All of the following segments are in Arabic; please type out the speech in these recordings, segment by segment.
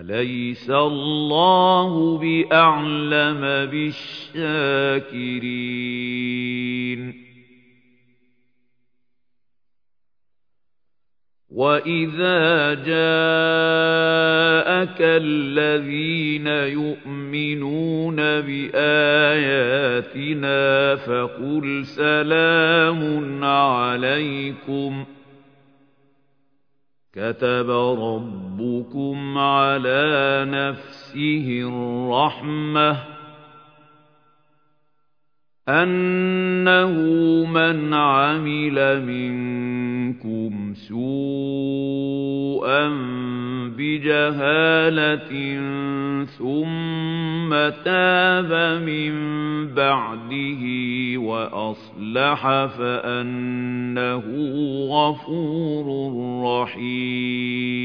أَلَيْسَ اللَّهُ بِأَعْلَمَ بِالشَّاكِرِينَ وَإِذَا جَاءَكَ الَّذِينَ يُؤْمِنُونَ بِآيَاتِنَا فَقُلْ سَلَامٌ عَلَيْكُمْ كَتَبَ رَبُّكُمْ عَلَى نَفْسِهِ الرَّحْمَةَ أَنَّهُ مَنْ عَمِلَ مِنكُمْ سُوءًا بِجَهَالَةٍ ثُمَّ تَابَ مِن بَعْدِهِ وَأَصْلَحَ فَأَنَّهُ غَفُورٌ رَّحِيمٌ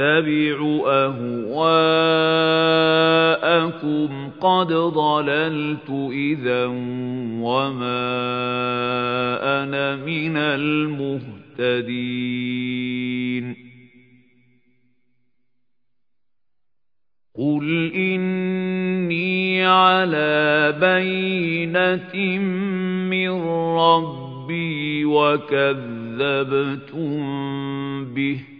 أَتَّبِعُ أَهْوَاءَكُمْ قَدْ ضَلَلْتُ إِذًا وَمَا أَنَا مِنَ الْمُهْتَدِينَ. قُلْ إِنِّي عَلَى بَيِّنَةٍ مِّن رَّبِّي وَكَذَّبْتُم بِهِ.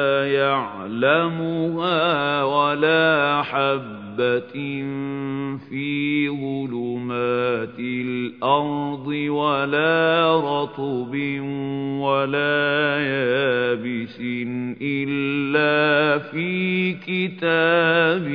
يَعْلَمُهَا وَلَا حَبَّةٍ فِي ظُلُمَاتِ الْأَرْضِ وَلَا رَطْبٍ وَلَا يَابِسٍ إِلَّا فِي كِتَابٍ